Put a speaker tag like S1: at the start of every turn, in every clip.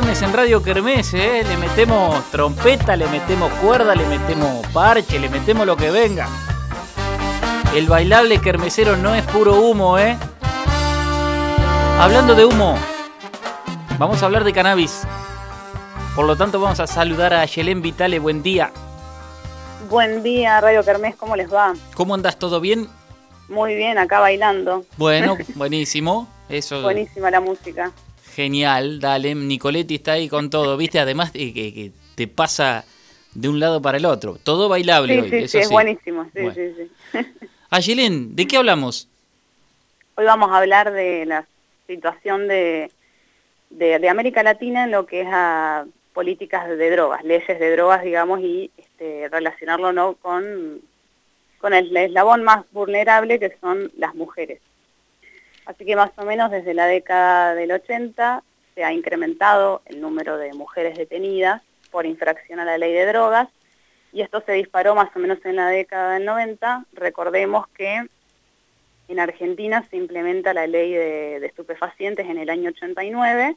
S1: viernes en Radio Kermés, ¿eh? Le metemos trompeta, le metemos cuerda, le metemos parche, le metemos lo que venga. El bailable kermesero no es puro humo, ¿eh? Hablando de humo, vamos a hablar de cannabis. Por lo tanto, vamos a saludar a Yelén Vitale. Buen día.
S2: Buen día, Radio Kermés, ¿cómo les va?
S1: ¿Cómo andas? ¿Todo bien?
S2: Muy bien, acá bailando.
S1: Bueno, buenísimo. Eso.
S2: Buenísima la música.
S1: Genial, dale. Nicoletti está ahí con todo, ¿viste? Además eh, que, te pasa de un lado para el otro. Todo bailable
S2: sí,
S1: hoy.
S2: Sí,
S1: eso
S2: sí, es buenísimo. Sí, sí, sí.
S1: Ayelén, ¿de qué hablamos?
S2: Hoy vamos a hablar de la situación de, de, América Latina en lo que es a políticas de drogas, leyes de drogas, digamos, y este, relacionarlo ¿no? con, con el eslabón más vulnerable que son las mujeres. Así que más o menos desde la década del 80 se ha incrementado el número de mujeres detenidas por infracción a la ley de drogas y esto se disparó más o menos en la década del 90. Recordemos que en Argentina se implementa la ley de, estupefacientes en el año 89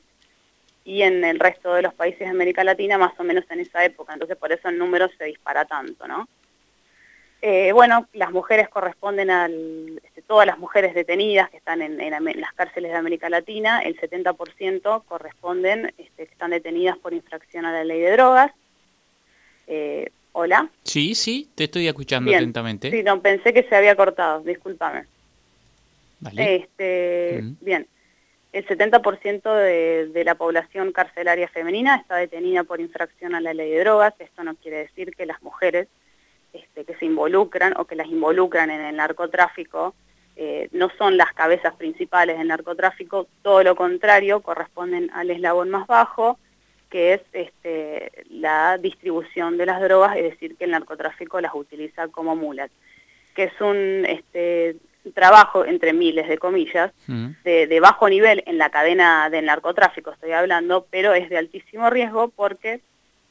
S2: y en el resto de los países de América Latina más o menos en esa época, entonces por eso el número se dispara tanto, ¿no? Eh, bueno, las mujeres corresponden a este, todas las mujeres detenidas que están en, las cárceles de América Latina, el 70% corresponden, este, están detenidas por infracción a la ley de drogas. Eh, Hola.
S1: Sí, sí, te estoy escuchando atentamente.
S2: Sí, no, pensé que se había cortado, discúlpame. Vale. Este, Bien, el 70% de, de la población carcelaria femenina está detenida por infracción a la ley de drogas. Esto no quiere decir que las mujeres este, que se involucran o que las involucran en el narcotráfico eh, no son las cabezas principales del narcotráfico, todo lo contrario, corresponden al eslabón más bajo, que es este, la distribución de las drogas, es decir, que el narcotráfico las utiliza como mulas, que es un este, trabajo, entre miles de comillas, mm. de, bajo nivel en la cadena del narcotráfico, estoy hablando, pero es de altísimo riesgo porque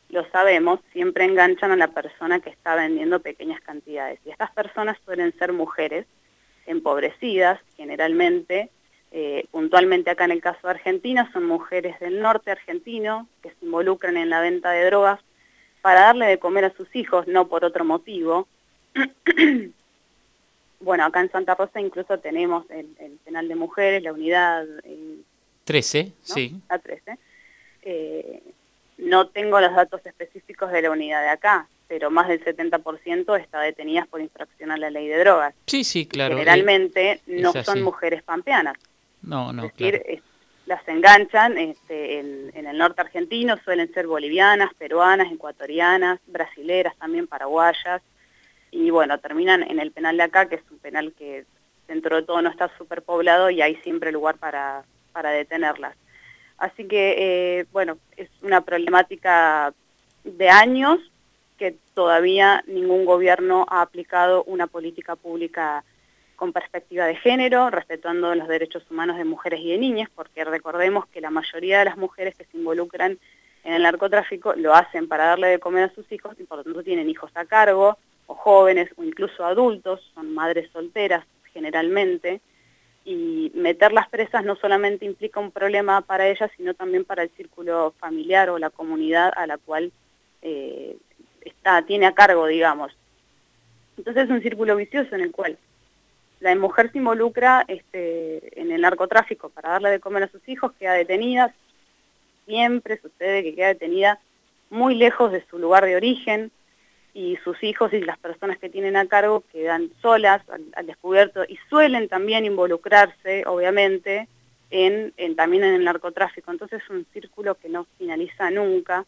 S2: lo sabemos, siempre enganchan a la persona que está vendiendo pequeñas cantidades. Y estas personas suelen ser mujeres empobrecidas, generalmente, eh, puntualmente acá en el caso de Argentina, son mujeres del norte argentino que se involucran en la venta de drogas para darle de comer a sus hijos, no por otro motivo. bueno, acá en Santa Rosa incluso tenemos el, penal de mujeres, la unidad...
S1: 13, eh, sí.
S2: La 13. Eh, no tengo los datos específicos de la unidad de acá, pero más del 70% está detenidas por infracción a la ley de drogas.
S1: Sí, sí, claro.
S2: Generalmente no son mujeres pampeanas.
S1: No, no,
S2: Es decir, las enganchan este, en, el norte argentino, suelen ser bolivianas, peruanas, ecuatorianas, brasileras, también paraguayas, y bueno, terminan en el penal de acá, que es un penal que dentro de todo no está superpoblado y hay siempre lugar para, para detenerlas. Así que, eh, bueno, es una problemática de años que todavía ningún gobierno ha aplicado una política pública con perspectiva de género, respetando los derechos humanos de mujeres y de niñas, porque recordemos que la mayoría de las mujeres que se involucran en el narcotráfico lo hacen para darle de comer a sus hijos y por lo tanto tienen hijos a cargo, o jóvenes, o incluso adultos, son madres solteras generalmente, y meter las presas no solamente implica un problema para ellas, sino también para el círculo familiar o la comunidad a la cual eh, está, tiene a cargo, digamos. Entonces es un círculo vicioso en el cual la mujer se involucra este, en el narcotráfico para darle de comer a sus hijos, queda detenida, siempre sucede que queda detenida muy lejos de su lugar de origen, y sus hijos y las personas que tienen a cargo quedan solas al, descubierto y suelen también involucrarse, obviamente, en, también en el narcotráfico. Entonces es un círculo que no finaliza nunca.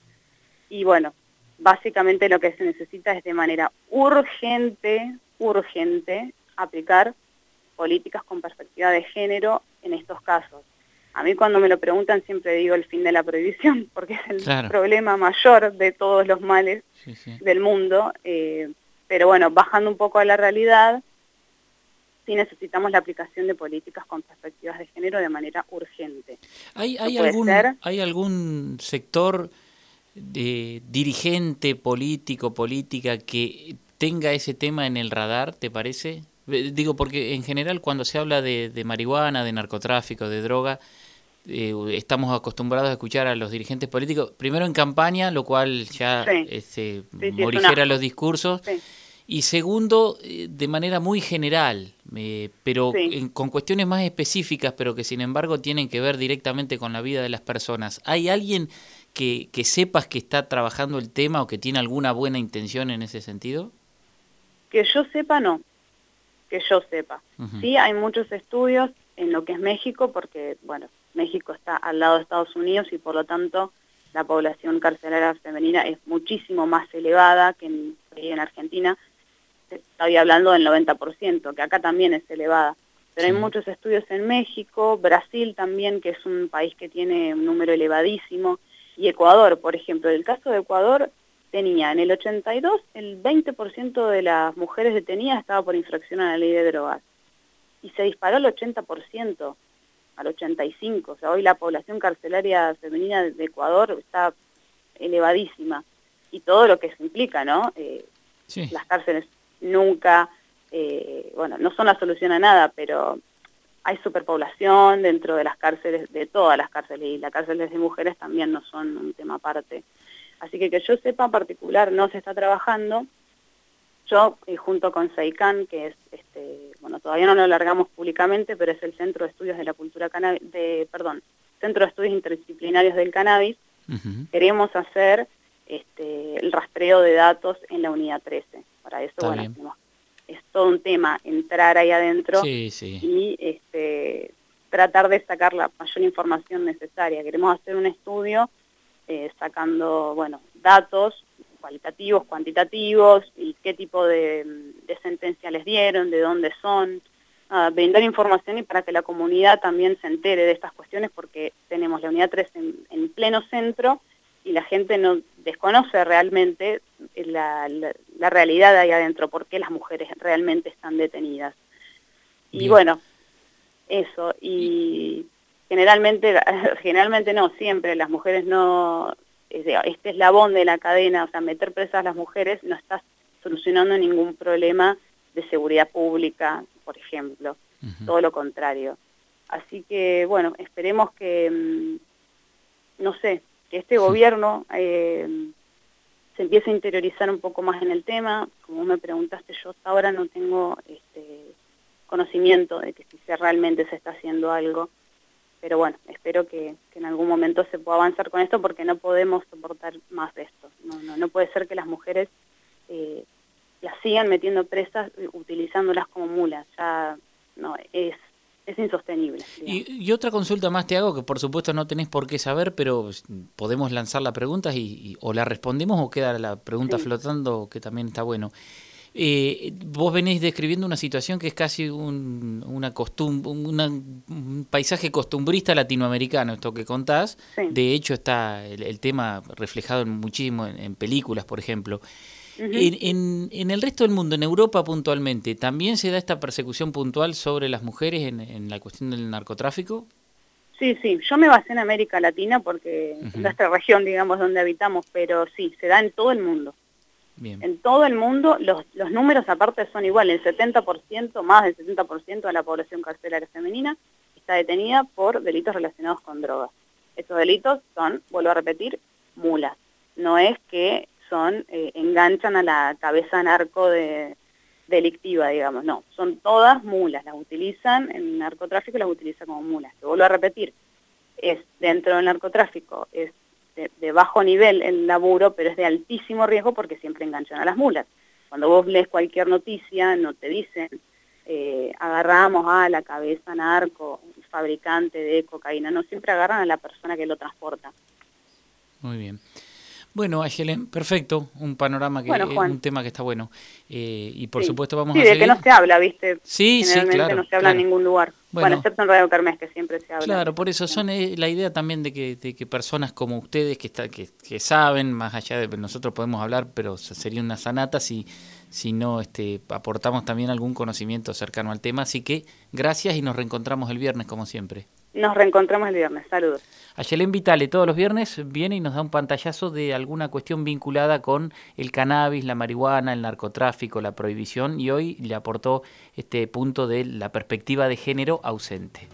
S2: Y bueno, básicamente lo que se necesita es de manera urgente, urgente, aplicar políticas con perspectiva de género en estos casos. A mí cuando me lo preguntan siempre digo el fin de la prohibición, porque es el problema mayor de todos los males del mundo. Eh, pero bueno, bajando un poco a la realidad, sí necesitamos la aplicación de políticas con perspectivas de género de manera urgente.
S1: ¿Hay, hay, algún, ¿hay algún sector de dirigente político, política que tenga ese tema en el radar, te parece? Digo, porque en general cuando se habla de marihuana, de narcotráfico, de droga, eh, estamos acostumbrados a escuchar a los dirigentes políticos, primero en campaña, lo cual ya este, morigera los discursos, y segundo, eh, de manera muy general, eh, pero con cuestiones más específicas, pero que sin embargo tienen que ver directamente con la vida de las personas. ¿Hay alguien que, que sepas que está trabajando el tema o que tiene alguna buena intención en ese sentido?
S2: Que yo sepa, no. Que yo sepa. Sí, hay muchos estudios en lo que es México, porque, bueno, México está al lado de Estados Unidos y por lo tanto la población carcelaria femenina es muchísimo más elevada que en, en Argentina. Estaba hablando del 90%, que acá también es elevada. Pero hay muchos estudios en México, Brasil también, que es un país que tiene un número elevadísimo, y Ecuador, por ejemplo. el caso de Ecuador tenía en el 82 el 20% de las mujeres detenidas estaba por infracción a la ley de drogas. Y se disparó al 80% al 85. O sea, hoy la población carcelaria femenina de Ecuador está elevadísima. Y todo lo que se implica, ¿no? Eh, las cárceles nunca, eh, bueno, no son la solución a nada, pero hay superpoblación dentro de las cárceles, de todas las cárceles, y las cárceles de mujeres también no son un tema aparte. Así que que yo sepa en particular no se está trabajando. Yo, eh, junto con SEICAN, que es este, bueno, todavía no lo alargamos públicamente, pero es el Centro de Estudios de la Cultura de, perdón, Centro de Estudios Interdisciplinarios del Cannabis, queremos hacer este, el rastreo de datos en la unidad 13. Para eso, bueno, es todo un tema entrar ahí adentro y este, tratar de sacar la mayor información necesaria. Queremos hacer un estudio eh, sacando, bueno, datos cualitativos, cuantitativos, y qué tipo de, sentencia les dieron, de dónde son, brindar información y para que la comunidad también se entere de estas cuestiones porque tenemos la unidad 3 en, pleno centro y la gente no desconoce realmente la, realidad ahí adentro, por qué las mujeres realmente están detenidas. Y bueno, eso, y generalmente, generalmente no, siempre las mujeres no, este eslabón de la cadena, o sea, meter presas a las mujeres no está solucionando ningún problema de seguridad pública, por ejemplo, todo lo contrario. Así que, bueno, esperemos que, mm, no sé, que este gobierno eh, se empiece a interiorizar un poco más en el tema. Como me preguntaste, yo hasta ahora no tengo este, conocimiento de que si realmente se está haciendo algo pero bueno, espero que, en algún momento se pueda avanzar con esto porque no podemos soportar más de esto. No, no, no puede ser que las mujeres eh, las sigan metiendo presas utilizándolas como mulas. Ya no, es, es insostenible.
S1: Y, otra consulta más te hago, que por supuesto no tenés por qué saber, pero podemos lanzar la pregunta y, o la respondemos o queda la pregunta flotando, que también está bueno. Eh, vos venís describiendo una situación que es casi un, una un paisaje costumbrista latinoamericano, esto que contás. De hecho, está el, tema reflejado en, muchísimo en, películas, por ejemplo. En, en, el resto del mundo, en Europa puntualmente, ¿también se da esta persecución puntual sobre las mujeres en, la cuestión del narcotráfico?
S2: Sí, sí, yo me basé en América Latina porque es nuestra región, digamos, donde habitamos, pero sí, se da en todo el mundo. En todo el mundo los, los números aparte son iguales, el 70%, más del 70% de la población carcelaria femenina está detenida por delitos relacionados con drogas. Estos delitos son, vuelvo a repetir, mulas. No es que son, eh, enganchan a la cabeza narco de, delictiva, digamos, no, son todas mulas, las utilizan, en narcotráfico las utiliza como mulas. Te vuelvo a repetir, es dentro del narcotráfico, es de, bajo nivel el laburo, pero es de altísimo riesgo porque siempre enganchan a las mulas. Cuando vos lees cualquier noticia, no te dicen, eh, agarramos a la cabeza narco, fabricante de cocaína, no, siempre agarran a la persona que lo transporta.
S1: Muy bien. Bueno, Ayelen, perfecto, un panorama que es un tema que está bueno. Eh, y por supuesto vamos
S2: a
S1: seguir.
S2: Sí, de que no se habla, ¿viste?
S1: Sí, sí, claro.
S2: no se habla en ningún lugar. Bueno, excepto en Radio Carmes, que siempre se habla.
S1: Claro, por eso son eh, la idea también de que, de que personas como ustedes que, está, que, que, saben, más allá de nosotros podemos hablar, pero sería una sanata si, si no este, aportamos también algún conocimiento cercano al tema. Así que gracias y nos reencontramos el viernes como siempre.
S2: Nos reencontramos el viernes. Saludos.
S1: Ayelén Vitale todos los viernes viene y nos da un pantallazo de alguna cuestión vinculada con el cannabis, la marihuana, el narcotráfico, la prohibición y hoy le aportó este punto de la perspectiva de género ausente.